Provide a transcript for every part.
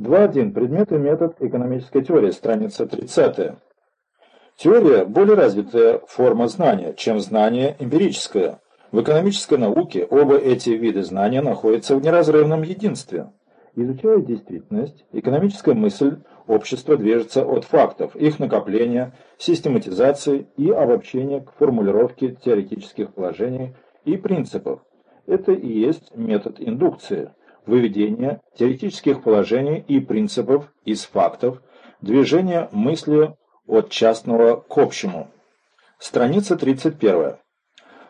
2.1. Предмет и метод экономической теории. Страница 30. Теория – более развитая форма знания, чем знание эмпирическое. В экономической науке оба эти вида знания находятся в неразрывном единстве. Изучая действительность, экономическая мысль общества движется от фактов, их накопления, систематизации и обобщения к формулировке теоретических положений и принципов. Это и есть метод индукции – выведение теоретических положений и принципов из фактов, движение мысли от частного к общему. Страница 31.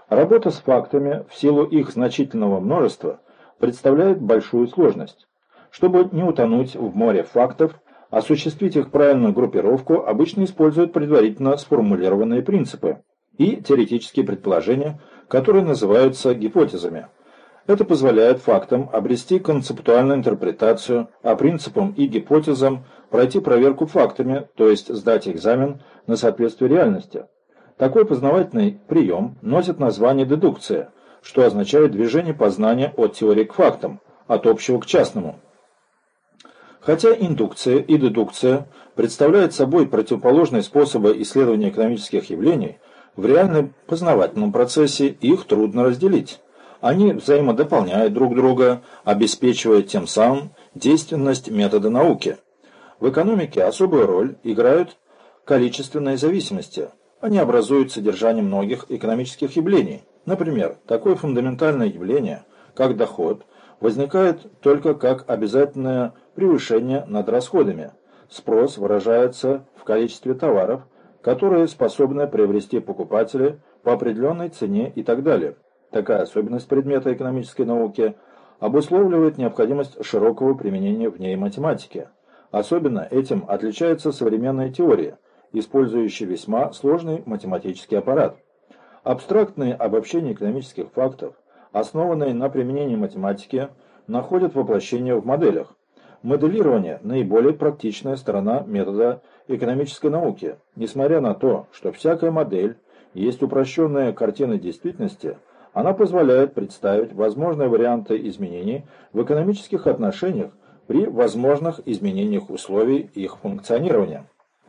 Работа с фактами в силу их значительного множества представляет большую сложность. Чтобы не утонуть в море фактов, осуществить их правильную группировку обычно используют предварительно сформулированные принципы и теоретические предположения, которые называются гипотезами. Это позволяет фактам обрести концептуальную интерпретацию, а принципам и гипотезам пройти проверку фактами, то есть сдать экзамен на соответствие реальности. Такой познавательный прием носит название дедукция, что означает движение познания от теории к фактам, от общего к частному. Хотя индукция и дедукция представляют собой противоположные способы исследования экономических явлений, в реальном познавательном процессе их трудно разделить. Они взаимодополняют друг друга, обеспечивая тем самым действенность метода науки. В экономике особую роль играют количественные зависимости. Они образуют содержание многих экономических явлений. Например, такое фундаментальное явление, как доход, возникает только как обязательное превышение над расходами. Спрос выражается в количестве товаров, которые способны приобрести покупатели по определенной цене и так далее. Такая особенность предмета экономической науки обусловливает необходимость широкого применения в ней математики. Особенно этим отличается современная теория, использующая весьма сложный математический аппарат. Абстрактные обобщения экономических фактов, основанные на применении математики, находят воплощение в моделях. Моделирование – наиболее практичная сторона метода экономической науки. Несмотря на то, что всякая модель есть упрощенная картина действительности – она позволяет представить возможные варианты изменений в экономических отношениях при возможных изменениях условий их функционирования.